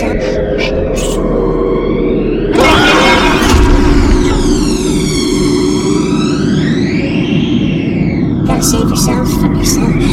person